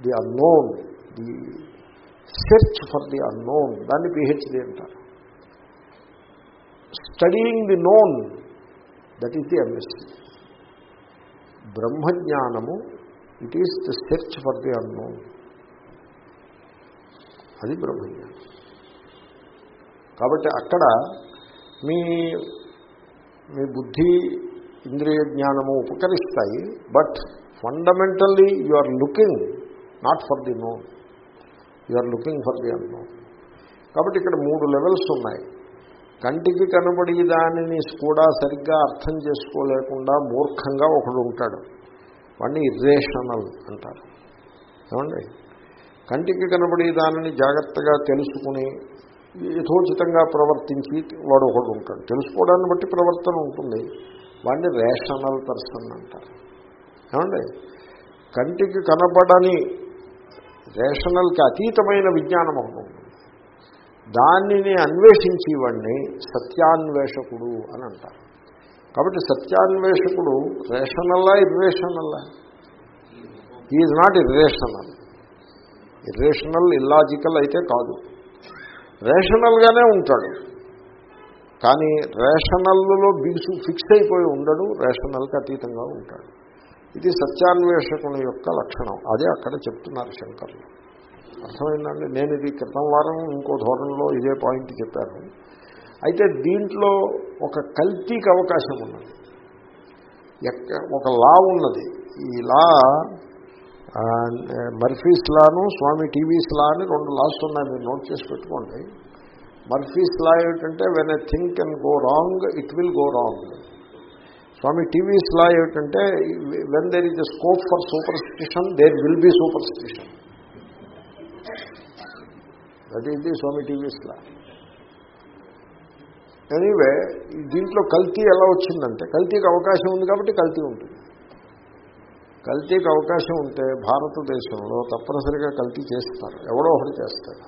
The unknown the search for the unknown దాన్ని పిహెచ్డి అంటారు. Studying the known that is the MSc. బ్రహ్మజ్ఞానము it is the search for the unknown. అది బ్రహ్మజ్ఞానం. కాబట్టి అక్కడ మీ మీ బుద్ధి ఇంద్రియ జ్ఞానము ఉపకరిస్తాయి but fundamentally you are looking not for the known. You are looking for the unknown కాబట్టి ఇక్కడ మూడు లెవెల్స్ ఉన్నాయి. కంటికి కనబడి దానిని కూడా సరిగ్గా అర్థం చేసుకోలేకుండా మూర్ఖంగా ఒకడు ఉంటాడు. వాడిని ఇర్రేషనల్ అంటారు. ఏమండి? కంటికి కనబడి దానిని జాగ్రత్తగా తెలుసుకుని యథోచితంగా ప్రవర్తించి వాడు ఒకడు ఉంటాడు. తెలుసుకోవడాన్ని బట్టి ప్రవర్తన ఉంటుంది. వాడిని రేషనల్ పర్సన్ అంటారు. ఏమండి? కంటికి కనబడని రేషనల్కి అతీతమైన విజ్ఞానం ఒకటి దానిని అన్వేషించేవాడిని సత్యాన్వేషకుడు అని అంటారు. కాబట్టి సత్యాన్వేషకుడు రేషనల్లా ఇర్రేషనల్లా is not irrational irrational illogical అయితే కాదు. రేషనల్గానే ఉంటాడు. కానీ రేషనల్లో బిగుసు ఫిక్స్ అయిపోయి ఉండడు రేషనల్కి అతీతంగా ఉంటాడు. ఇది సత్యాన్వేషకుని యొక్క లక్షణం. అదే అక్కడ చెప్తున్నారు శంకర్లు. అర్థమైందండి? నేను ఇది క్రితం వారం ఇంకో ధోరణిలో ఇదే పాయింట్ చెప్పాను. అయితే దీంట్లో ఒక కల్తీకి అవకాశం ఉన్నది. ఎక్క ఒక లా ఉన్నది. ఈ లా మర్ఫీస్ లాను స్వామి టీవీస్ లా అని రెండు లాస్ ఉన్నాయి. మీరు నోట్ చేసి పెట్టుకోండి. మర్ఫీస్ లా ఏమిటంటే when I thing can go wrong it will go wrong Swami TV's law ఏమిటంటే when there is a scope for superstition there will be superstition that is the Swami TV's law anyway దీంట్లో కల్తీ ఎలా వచ్చిందంటే కల్తీకి అవకాశం ఉంది కాబట్టి కల్తీ ఉంటుంది. కల్తీకి అవకాశం ఉంటే భారతదేశంలో తప్పనిసరిగా కల్తీ చేస్తారు. ఎవడో ఒకటి చేస్తాడు.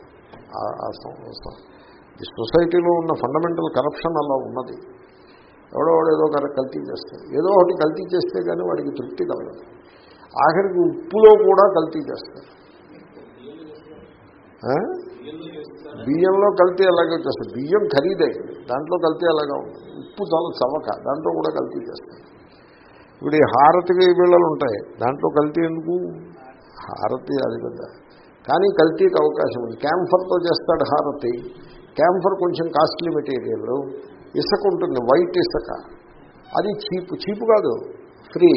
ఈ సొసైటీలో ఉన్న ఫండమెంటల్ కరప్షన్ అలా ఉన్నది. ఎవడో వాడు ఏదో ఒక కల్తీ చేస్తాడు. ఏదో ఒకటి కల్తీ చేస్తే కానీ వాడికి తృప్తి కలగదు. ఆఖరికి ఉప్పులో కూడా కల్తీ చేస్తాడు. బియ్యంలో కల్తీ ఎలాగో చేస్తారు బియ్యం ఖరీదైంది దాంట్లో కల్తీ ఎలాగా ఉంటుంది? ఉప్పు చాలా చవక. దాంట్లో కూడా కల్తీ చేస్తాడు. ఇప్పుడు ఈ హారతికి వీళ్ళలు ఉంటాయి. దాంట్లో కల్తీ ఎందుకు? హారతి అది కదా కానీ కల్తీకి అవకాశం ఉంది. క్యాంఫర్తో చేస్తాడు హారతి. క్యాంఫర్ కొంచెం కాస్ట్లీ మెటీరియల్. ఇసుక ఉంటుంది వైట్ ఇసుక. అది చీపు చీపు కాదు ఫ్రీ.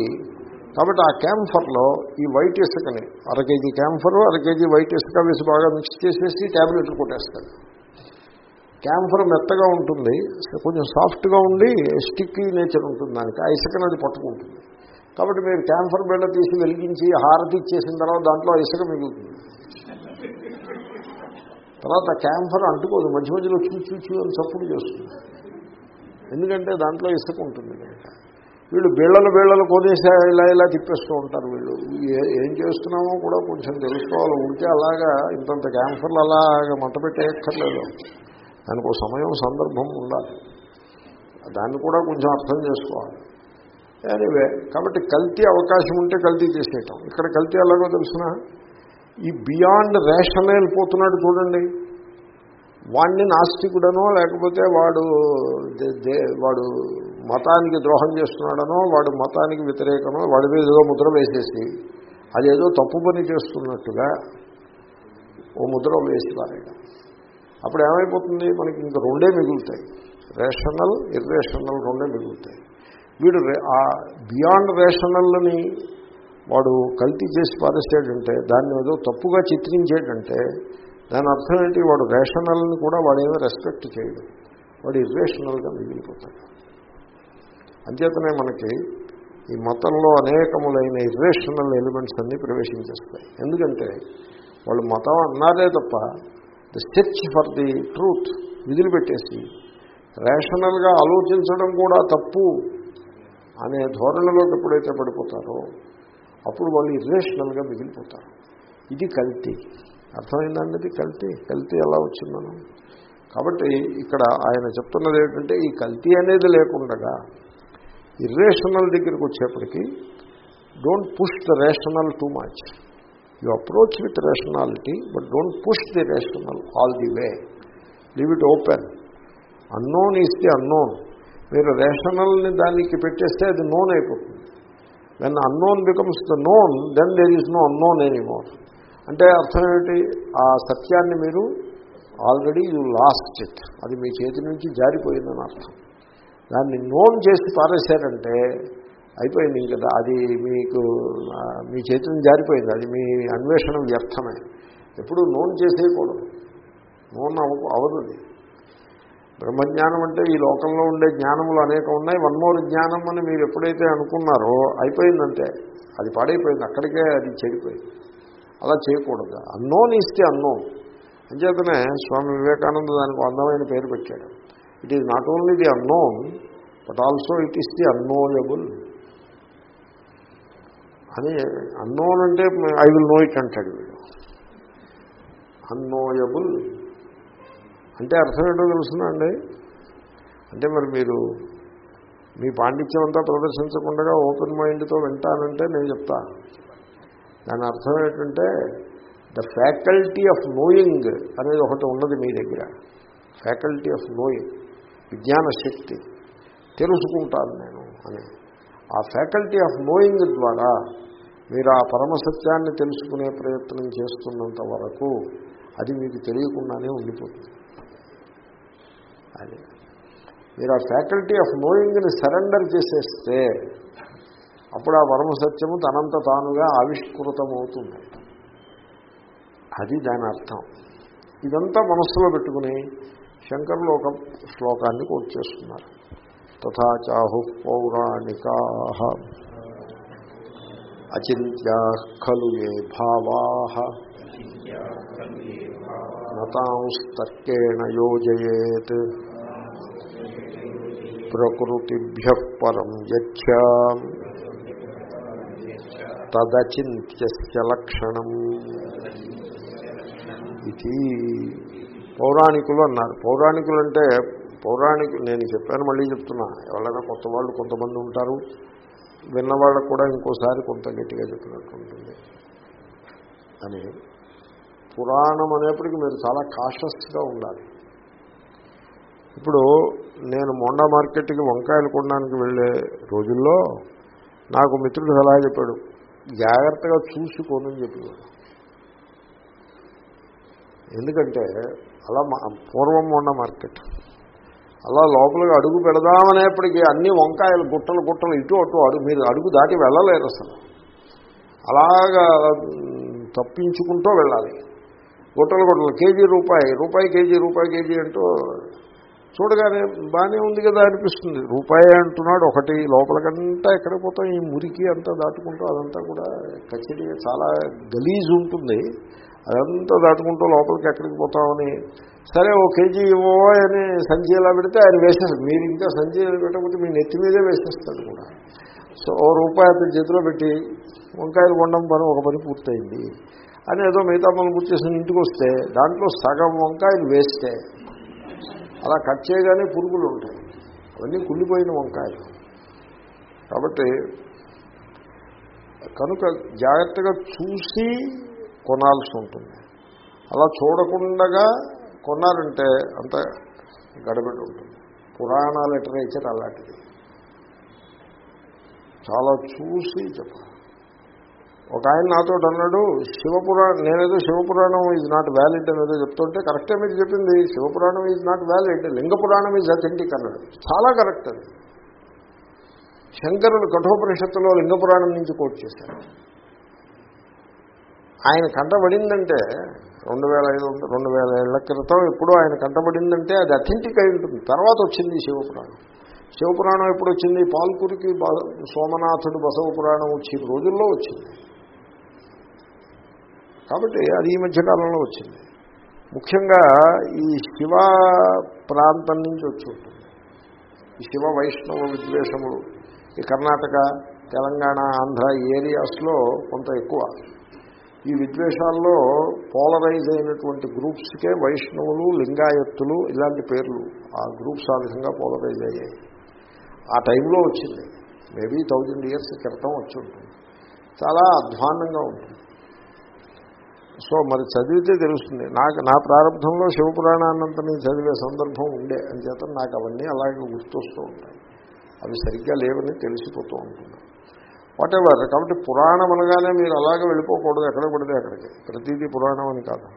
కాబట్టి ఆ క్యాంఫర్లో ఈ వైట్ ఇసుకని అర కేజీ క్యాంఫర్ అర కేజీ వైట్ ఇసుక వేసి బాగా మిక్స్ చేసేసి ట్యాబ్లెట్లు కొట్టేస్తాడు క్యాంఫర్ మెత్తగా ఉంటుంది కొంచెం సాఫ్ట్గా ఉండి స్టిక్కీ నేచర్ ఉంటుంది దానికి ఆ ఇసుకని అది పట్టుకుంటుంది. కాబట్టి మీరు క్యాంఫర్ బిళ్ళ తీసి వెలిగించి హారతి ఇచ్చేసిన తర్వాత దాంట్లో ఇసుక మిగులుతుంది. తర్వాత క్యాంఫర్ అంటుకోదు మధ్య మధ్యలో చూచు చూ అని చప్పుడు చేస్తుంది. ఎందుకంటే దాంట్లో ఇసుక ఉంటుంది వీళ్ళు బీళ్ళలు బీళ్ళలు కొనేసా ఇలా ఇలా తిప్పేస్తూ ఉంటారు వీళ్ళు. ఏం చేస్తున్నామో కూడా కొంచెం తెలుసుకోవాలి. ఉంటే అలాగా ఇంతంత క్యాన్సర్లు అలాగా మంట పెట్టేయక్కర్లేదు. దానికి ఒక సమయం సందర్భం ఉండాలి. దాన్ని కూడా కొంచెం అర్థం చేసుకోవాలి. ఎనీవే కాబట్టి కల్తీ అవకాశం ఉంటే కల్తీ చేసేయటం. ఇక్కడ కల్తీ ఎలాగో తెలిసిన? ఈ బియాండ్ రేషన్ పోతున్నాడు చూడండి. వాడిని నాస్తికుడనో లేకపోతే వాడు వాడు మతానికి ద్రోహం చేస్తున్నాడనో వాడు మతానికి వ్యతిరేకమో వాడి మీద ఏదో ముద్ర వేసేసి అదేదో తప్పు పని చేస్తున్నట్టుగా ఓ ముద్ర వేసి పారేయడం అప్పుడు ఏమైపోతుంది? మనకి ఇంక రెండే మిగులుతాయి. రేషనల్ ఇర్రేషనల్ రెండే మిగులుతాయి. వీడు ఆ బియాండ్ రేషనల్ని వాడు కల్తీ చేసి పారేసాడంటే దాన్ని ఏదో తప్పుగా చిత్రించేటంటే దాని అర్థం ఏంటి? వాడు రేషనల్ని కూడా వాడేమో రెస్పెక్ట్ చేయడు. వాడు ఇర్రేషనల్గా మిగిలిపోతాడు. అంచేతనే మనకి ఈ మతంలో అనేకములైన ఇర్రేషనల్ ఎలిమెంట్స్ అన్నీ ప్రవేశించేస్తాయి. ఎందుకంటే వాళ్ళు మతం అన్నారే తప్ప the search for the truth విదిలిపెట్టేసి రేషనల్గా ఆలోచించడం కూడా తప్పు అనే ధోరణిలోకి ఎప్పుడైతే పడిపోతారో అప్పుడు వాళ్ళు ఇర్రేషనల్గా మిగిలిపోతారు. ఇది కల్తీ. అర్థమైందండి ఇది కల్తీ? కల్తీ ఎలా వచ్చిందను కాబట్టి ఇక్కడ ఆయన చెప్తున్నది ఏంటంటే ఈ కల్తీ అనేది లేకుండగా ఇర్రేషనల్ దగ్గరికి వచ్చేప్పటికీ don't push the rational too much you approach with rationality but don't push the rational all the way leave it open unknown is the unknown మీరు రేషనల్ని దానికి పెట్టేస్తే అది నోన్ అయిపోతుంది. When unknown becomes the known then there is no unknown anymore అంటే అర్థం ఏమిటి? ఆ సత్యాన్ని మీరు ఆల్రెడీ యూ లాస్ట్ ఇట్. అది మీ చేతి నుంచి జారిపోయిందని అర్థం. దాన్ని నోన్ చేసి పారేశారంటే అయిపోయింది ఇంకా. అది మీకు మీ చేతి నుంచి జారిపోయింది. అది మీ అన్వేషణ వ్యర్థమే. ఎప్పుడు నోన్ చేసేయకూడదు. నోన్ అవ అవదు బ్రహ్మజ్ఞానం అంటే ఈ లోకంలో ఉండే జ్ఞానములు అనేకం ఉన్నాయి. వన్ మోర్ జ్ఞానం అని మీరు ఎప్పుడైతే అనుకున్నారో అయిపోయిందంటే అది పాడైపోయింది. అక్కడికే అది చెడిపోయింది. అలా చేయకూడదు. అన్నోన్ ఇస్తే అన్నోన్. అంచేతనే స్వామి వివేకానంద దానికి అందమైన పేరు పెట్టాడు. It is not only the unknown but also it is the unknowable అని అన్నోన్ అంటే ఐ విల్ నో ఇట్ అంటాడు వీడు. అన్నోయబుల్ అంటే అర్థం ఏంటో తెలుసునండి అంటే మరి మీరు మీ పాండిత్యం అంతా ప్రదర్శించకుండా ఓపెన్ మైండ్తో వింటానంటే నేను చెప్తాను దాని అర్థం ఏంటంటే ద ఫ్యాకల్టీ ఆఫ్ నోయింగ్ అనేది ఒకటి ఉన్నది మీ దగ్గర. ఫ్యాకల్టీ ఆఫ్ నోయింగ్ విజ్ఞాన శక్తి. తెలుసుకుంటాను నేను అని. ఆ ఫ్యాకల్టీ ఆఫ్ నోయింగ్ ద్వారా మీరు ఆ పరమసత్యాన్ని తెలుసుకునే ప్రయత్నం చేస్తున్నంత వరకు అది మీకు తెలియకుండానే ఉండిపోతుంది. అది. మీరు ఆ ఫ్యాకల్టీ ఆఫ్ నోయింగ్ని సరెండర్ చేసేస్తే అప్పుడు ఆ పరమసత్యము తనంత తానుగా ఆవిష్కృతమవుతుంది. అది దాని అర్థం. ఇదంతా మనస్సులో పెట్టుకుని శంకరులు ఒక శ్లోకాన్ని కోట్ చేస్తున్నారు. తథాచాహు పౌరాణికా అచింత్యా ఖలు ఏ భావా నతాంస్తర్కేణ యోజయేత్ ప్రకృతిభ్య పరం యచ్చ తదచింత్య లక్షణం ఇది పౌరాణికులు అన్నారు. పౌరాణికులు అంటే పౌరాణికులు నేను చెప్పాను మళ్ళీ చెప్తున్నా. ఎవరైనా కొత్త వాళ్ళు కొంతమంది ఉంటారు. విన్నవాళ్ళకు కూడా ఇంకోసారి కొంత గట్టిగా చెప్పినట్టు ఉంటుంది. అని పురాణం అనేప్పటికీ మీరు చాలా కాషస్గా ఉండాలి. ఇప్పుడు నేను మొండా మార్కెట్కి వంకాయలు కొనడానికి వెళ్ళే రోజుల్లో నాకు మిత్రుడు సలహా చెప్పాడు. జాగ్రత్తగా చూసుకోనని చెప్పేవాడు. ఎందుకంటే అలా పూర్వం ఉన్న మార్కెట్. అలా లోపలికి అడుగు పెడదామనేప్పటికీ అన్ని వంకాయలు గుట్టలు గుట్టలు ఇటు అటు అడుగు మీరు అడుగు దాటి వెళ్ళలేరు అసలు. అలాగా తప్పించుకుంటూ వెళ్ళాలి. గుట్టలు గుట్టలు కేజీ రూపాయి రూపాయి కేజీ రూపాయి కేజీ అంటూ చూడగానే బాగానే ఉంది కదా అనిపిస్తుంది. రూపాయి అంటున్నాడు ఒకటి లోపలికంతా ఎక్కడికి పోతాం ఈ మురికి అంతా దాటుకుంటూ అదంతా కూడా కచేరీ చాలా గలీజ్ ఉంటుంది. అదంతా దాటుకుంటూ లోపలికి ఎక్కడికి పోతామని సరే ఓ కేజీ ఇవ్వో అని సంజీలా పెడితే ఆయన వేసేస్తాడు మీరు ఇంకా సంచి పెట్టకపోతే మీ నెత్తి మీదే వేసేస్తాడు కూడా. సో ఓ రూపాయి అతని చేతిలో పెట్టి వంకాయలు కొండం పని ఒక పని పూర్తయింది అని ఏదో మిగతా పనులు పూర్తి చేసిన ఇంటికి వస్తే దాంట్లో సగం వంకాయలు వేస్తే అలా కట్ చేయగానే పురుగులు ఉంటాయి. అవన్నీ కుళ్ళిపోయిన వంకాయలు. కాబట్టి కనుక జాగ్రత్తగా చూసి కొనాల్సి ఉంటుంది. అలా చూడకుండా కొన్నారంటే అంత గడబడి ఉంటుంది. పురాణ లిటరేచర్ అలాంటిది. చాలా చూసి చెప్పాలి. ఒక ఆయన నాతో అన్నాడు శివపురాణం నేనేదో శివపురాణం ఈజ్ నాట్ వ్యాలిడ్ అనేదో చెప్తుంటే కరెక్టే మీరు చెప్పింది Shivapuranam is not valid Lingapuranam is authentic అన్నాడు. చాలా కరెక్ట్ అది. శంకరుడు కఠోపనిషత్తులో లింగపురాణం నుంచి కోట్ చేశారు ఆయన కంటబడిందంటే రెండు వేల ఐదు రెండు వేల ఏళ్ళ క్రితం ఎప్పుడో ఆయన కంటబడిందంటే అది అథెంటిక్ అయి ఉంటుంది. తర్వాత వచ్చింది శివపురాణం. శివపురాణం ఎప్పుడు వచ్చింది? పాల్కురికి సోమనాథుడు బసవ పురాణం వచ్చి రోజుల్లో వచ్చింది. కాబట్టి అది ఈ మధ్యకాలంలో వచ్చింది. ముఖ్యంగా ఈ శివ ప్రాంతం నుంచి వచ్చి ఉంటుంది. ఈ శివ వైష్ణవ విద్వేషములు ఈ కర్ణాటక తెలంగాణ ఆంధ్ర ఏరియాస్లో కొంత ఎక్కువ. ఈ విద్వేషాల్లో పోలరైజ్ అయినటువంటి గ్రూప్స్కే వైష్ణవులు లింగాయత్తులు ఇలాంటి పేర్లు ఆ గ్రూప్స్ ఆ విధంగా పోలరైజ్ అయ్యాయి. ఆ టైంలో వచ్చింది. మేబీ థౌజండ్ ఇయర్స్ క్రితం వచ్చి ఉంటుంది. చాలా అధ్వాన్నంగా ఉంటుంది. సో మరి చదివితే తెలుస్తుంది. నాకు నా ప్రారంభంలో శివపురాణాన్నంతని చదివే సందర్భం ఉండే అని చేత నాకు అవన్నీ అలాగే గుర్తొస్తూ ఉంటాయి. అవి సరిగ్గా లేవని తెలిసిపోతూ ఉంటుంది. వాటెవర్ కాబట్టి పురాణం అనగానే మీరు అలాగే వెళ్ళిపోకూడదు ఎక్కడ పడితే అక్కడికి. ప్రతిదీ పురాణం అని కాదు.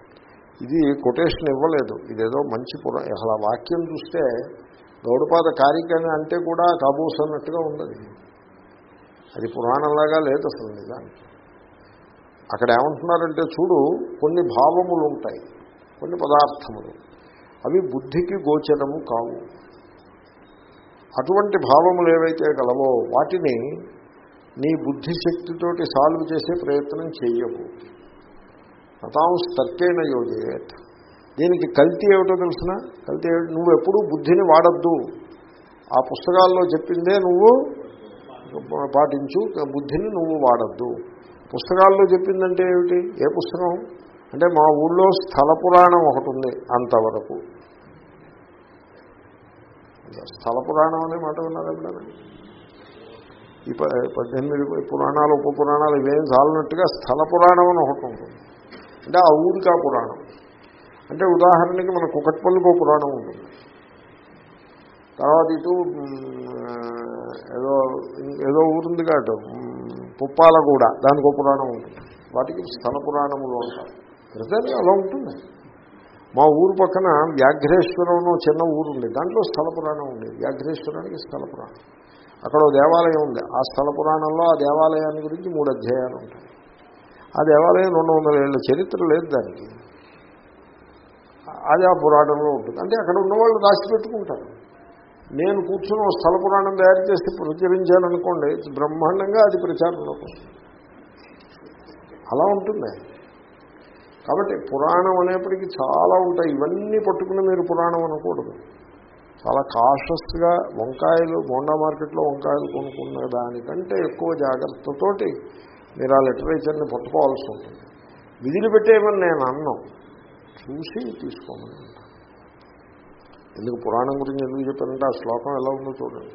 ఇది కొటేషన్ ఇవ్వలేదు. ఇదేదో మంచి పురా అసలు వాక్యం చూస్తే గౌడపాద కార్యక్రమం అంటే కూడా కాబూస్ అన్నట్టుగా ఉన్నది అది పురాణంలాగా లేదు అసలు నిజానికి. అక్కడ ఏమంటున్నారంటే చూడు కొన్ని భావములు ఉంటాయి కొన్ని పదార్థములు. అవి బుద్ధికి గోచరము కావు. అటువంటి భావములు ఏవైతే గలవో వాటిని నీ బుద్ధిశక్తితోటి సాల్వ్ చేసే ప్రయత్నం చేయవు నతాం తర్కేణ యోజేత్ దీనికి కల్తీ ఏమిటో తెలిసిన? కల్తీ ఏమిటి? నువ్వు ఎప్పుడూ బుద్ధిని వాడద్దు. ఆ పుస్తకాల్లో చెప్పిందే నువ్వు పాటించు బుద్ధిని నువ్వు వాడద్దు. పుస్తకాల్లో చెప్పిందంటే ఏమిటి? ఏ పుస్తకం? అంటే మా ఊళ్ళో స్థల పురాణం ఒకటి ఉంది అంతవరకు. స్థల పురాణం అనే మాట విన్నారు ఎప్పుడైనా? ఈ ప పద్దెనిమిది పురాణాలు ఉప పురాణాలు ఇవేం చాలినట్టుగా స్థల పురాణం అని ఒకటి ఉంటుంది అంటే ఆ ఊరికి ఆ పురాణం. అంటే ఉదాహరణకి మన కుకట్పల్లికి పురాణం ఉంటుంది. తర్వాత ఇటు ఏదో ఏదో ఊరుంది కాదు. కుప్పాల కూడా దానికి ఒక పురాణం ఉంటుంది. వాటికి స్థల పురాణములు ఉంటారు ప్రజలు అలా ఉంటుంది. మా ఊరు పక్కన వ్యాఘ్రేశ్వరం చిన్న ఊరు ఉంది దాంట్లో స్థల పురాణం ఉంది. వ్యాఘ్రేశ్వరానికి స్థల పురాణం. అక్కడ దేవాలయం ఉంది. ఆ స్థల పురాణంలో ఆ దేవాలయాన్ని గురించి మూడు అధ్యాయాలు ఉంటాయి. ఆ దేవాలయం రెండు వందల ఏళ్ళ చరిత్ర లేదు దానికి. అది ఆ పురాణంలో ఉంటుంది. అంటే అక్కడ ఉన్నవాళ్ళు రాసి పెట్టుకుంటారు. నేను కూర్చుని ఒక స్థల పురాణం తయారు చేసి ప్రచురించాననుకోండి బ్రహ్మాండంగా అది ప్రచారంలోకి వస్తుంది. అలా ఉంటుంది. కాబట్టి పురాణం అనేప్పటికీ చాలా ఉంటాయి. ఇవన్నీ పట్టుకుని మీరు పురాణం అనకూడదు. చాలా కాషస్గా వంకాయలు బోండా మార్కెట్లో వంకాయలు కొనుక్కున్న దానికంటే ఎక్కువ జాగ్రత్తతోటి మీరు ఆ లిటరేచర్ని పట్టుకోవాల్సి ఉంటుంది. విధులు పెట్టేయమని నేను అన్నం. చూసి తీసుకోమని. ఎందుకు పురాణం గురించి ఎందుకు చెప్పారంటే ఆ శ్లోకం ఎలా ఉందో చూడండి.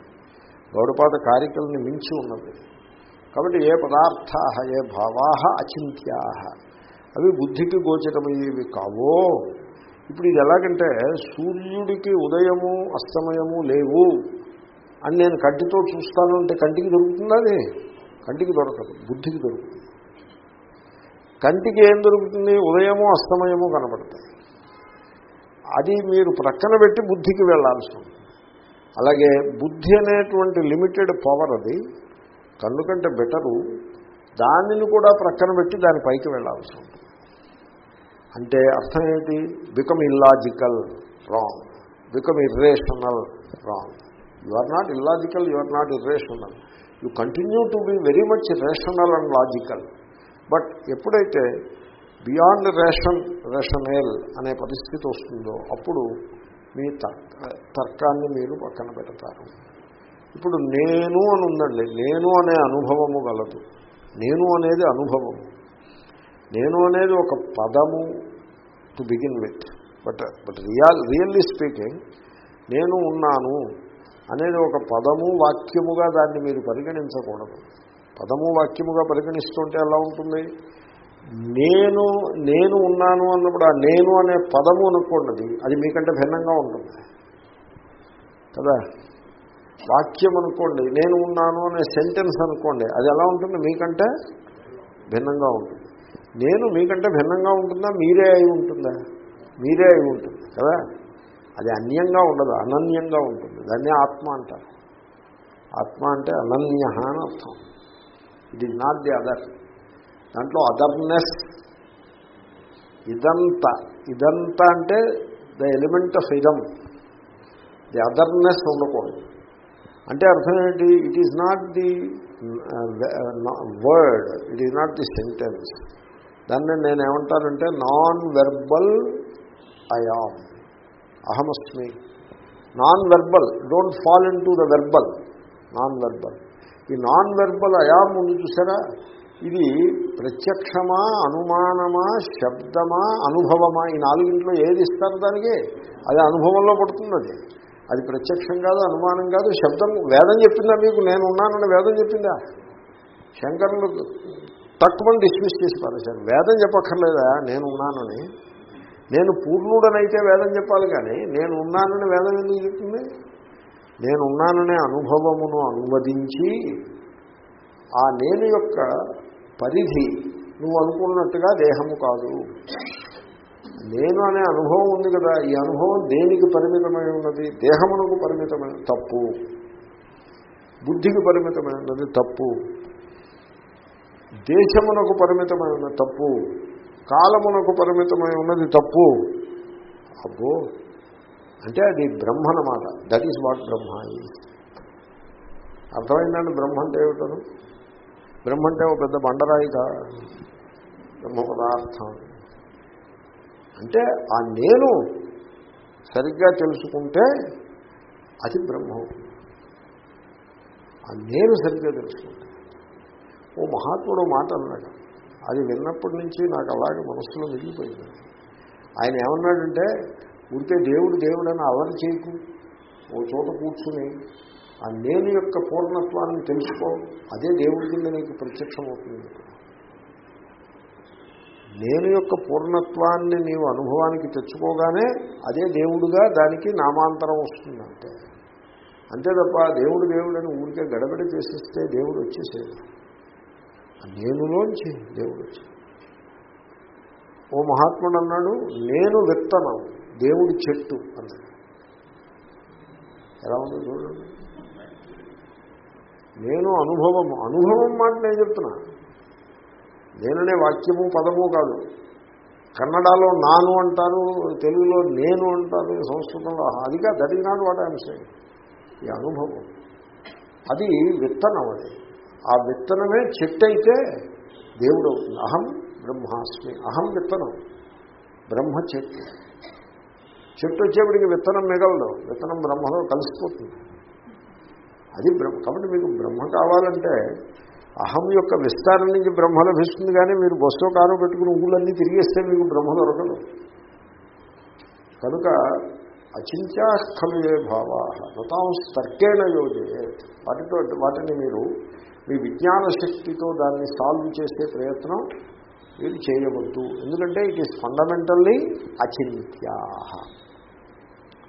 గౌడపాద కారికల్ని మించి ఉన్నది. కాబట్టి ఏ పదార్థా ఏ భావా అచింత్యా. అవి బుద్ధికి గోచరమయ్యేవి కావో. ఇప్పుడు ఇది ఎలాగంటే సూర్యుడికి ఉదయము అస్తమయము లేవు అని నేను కంటితో చూస్తాను అంటే కంటికి దొరుకుతుందా అది? కంటికి దొరకదు బుద్ధికి దొరుకుతుంది. కంటికి ఏం దొరుకుతుంది? ఉదయము అస్తమయము కనపడతాయి అది మీరు ప్రక్కన పెట్టి బుద్ధికి వెళ్ళాల్సి ఉంటుంది. అలాగే బుద్ధి అనేటువంటి లిమిటెడ్ పవర్ అది. కన్ను కంటే బెటరు దానిని కూడా ప్రక్కన పెట్టి దాని పైకి వెళ్ళాల్సి ఉంటుంది. అంటే అర్థం ఏంటి? Become illogical wrong become irrational wrong you are not illogical you are not irrational you continue to be very much rational and logical but ఎప్పుడైతే బియాండ్ రేషన్ రేషనేల్ అనే పరిస్థితి వస్తుందో అప్పుడు మీ తర్కాన్ని మీరు పక్కన పెడతారు. ఇప్పుడు నేను అని ఉందండి నేను అనే అనుభవము గలదు. నేను అనేది అనుభవము నేను అనేది ఒక పదము to begin with but but real really speaking నేను ఉన్నాను అనేది ఒక పదము వాక్యముగా దాన్ని మీరు పరిగణించకూడదు. పదము వాక్యముగా పరిగణిస్తుంటే ఎలా ఉంటుంది? నేను నేను ఉన్నాను అన్నప్పుడు ఆ నేను అనే పదము అనుకోండి అది మీకంటే భిన్నంగా ఉంటుంది. కదా? వాక్యం అనుకోండి నేను ఉన్నాను అనే సెంటెన్స్ అనుకోండి అది ఎలా ఉంటుంది? మీకంటే భిన్నంగా ఉంటుంది. నేను మీకంటే భిన్నంగా ఉంటుందా? మీరే అయి ఉంటుందా? మీరే అయి ఉంటుంది కదా? అది అన్యంగా ఉండదు అనన్యంగా ఉంటుంది. దాన్ని ఆత్మ అంటారు. ఆత్మ అంటే అనన్య అని అర్థం. It is not the other దాంట్లో అదర్నెస్ ఇదంతా ఇదంతా అంటే ద ఎలిమెంట్ ఆఫ్ ఇదం ది అదర్నెస్ ఉండకూడదు. అంటే అర్థం ఏంటి? It is not the word it is not the sentence దాన్ని నేను ఏమంటానంటే నాన్ వెర్బల్ అయామ్ అహమస్మి. Non verbal don't fall into the verbal non verbal ఈ నాన్ వెర్బల్ అయామ్ ఉంది చూసారా? ఇది ప్రత్యక్షమా అనుమానమా శబ్దమా అనుభవమా? ఈ నాలుగింట్లో ఏది ఇస్తారు దానికి? అది అనుభవంలో పడుతుంది అది. అది ప్రత్యక్షం కాదు అనుమానం కాదు శబ్దం. వేదం చెప్పిందా మీకు? నేను ఉన్నానని వేదం చెప్పిందా? శంకరులు తక్కువ డిస్మిస్ చేసి పారేశారు వేదం చెప్పక్కర్లేదా? నేను ఉన్నానని నేను పూర్ణుడనైతే వేదం చెప్పాలి కానీ నేను ఉన్నానని వేదం ఎందుకు చెప్తుంది? నేను ఉన్నాననే అనుభవమును అనువదించి ఆ నేను యొక్క పరిధి. నువ్వు అనుకున్నట్టుగా దేహము కాదు. నేను అనే అనుభవం ఉంది కదా. ఈ అనుభవం దేనికి పరిమితమై ఉన్నది? దేహమునకు పరిమితమైన తప్పు. బుద్ధికి పరిమితమై ఉన్నది? తప్పు. దేశమునకు పరిమితమై ఉన్న తప్పు. కాలమునకు పరిమితమై ఉన్నది? తప్పు. అబ్బో! అంటే అది బ్రహ్మ అన్నమాట దట్ ఈస్ వాట్ బ్రహ్మ అర్థమైందండి బ్రహ్మ అంటే ఏమిటను? బ్రహ్మ అంటే ఒక పెద్ద బండరాయి కా? బ్రహ్మ పదార్థం అంటే ఆ నేను సరిగ్గా తెలుసుకుంటే అది బ్రహ్మ. అవుతుంది ఆ నేను సరిగ్గా తెలుసుకుంటే. ఓ మహాత్ముడు మాట అన్నాడు. అది విన్నప్పటి నుంచి నాకు అలాగే మనస్సులో మిగిలిపోయింది. ఆయన ఏమన్నాడంటే ఉంటే దేవుడు దేవుడని అలరి చేయకు. ఓ చోట కూర్చుని ఆ నేను యొక్క పూర్ణత్వాన్ని తెలుసుకో అదే దేవుడి కింద నీకు ప్రత్యక్షం అవుతుంది. నేను యొక్క పూర్ణత్వాన్ని నీవు అనుభవానికి తెచ్చుకోగానే అదే దేవుడుగా దానికి నామాంతరం వస్తుంది అంతే. అంతే తప్ప దేవుడు దేవుడని ఊరికే గడబడ చేసిస్తే దేవుడు వచ్చేసేది నేనులోంచి దేవుడు వచ్చి ఓ మహాత్ముడు అన్నాడు నేను విత్తనం దేవుడి చెట్టు అన్నాడు. ఎలా ఉందో చూడండి. నేను అనుభవము. అనుభవం మాట నేను చెప్తున్నా. నేననే వాక్యము పదము కాదు. కన్నడలో నాను అంటారు తెలుగులో నేను అంటారు సంస్కృతంలో అదిగా that is not what I'm saying ఈ అనుభవం. అది విత్తనం అది. ఆ విత్తనమే చెట్టు అయితే దేవుడు అవుతుంది. అహం బ్రహ్మాస్మి. అహం విత్తనం. బ్రహ్మ చెట్టు. చెట్టు వచ్చేప్పటికి విత్తనం మిగలదు. విత్తనం బ్రహ్మలో కలిసిపోతుంది. అది బ్రహ్మ కాబట్టి మీకు బ్రహ్మ కావాలంటే అహం యొక్క విస్తారం నుంచి బ్రహ్మ లభిస్తుంది కానీ మీరు బస్సులో కారు పెట్టుకుని ఊళ్ళన్నీ తిరిగేస్తే మీకు బ్రహ్మ దొరకదు. కనుక అచింత్యా ఖలు భావా నతాం తర్కేణ యోజే వాటితో వాటిని మీరు మీ విజ్ఞాన శక్తితో దాన్ని సాల్వ్ చేసే ప్రయత్నం మీరు చేయవద్దు. ఎందుకంటే ఇట్ ఈస్ ఫండమెంటల్లీ అచింత్యా.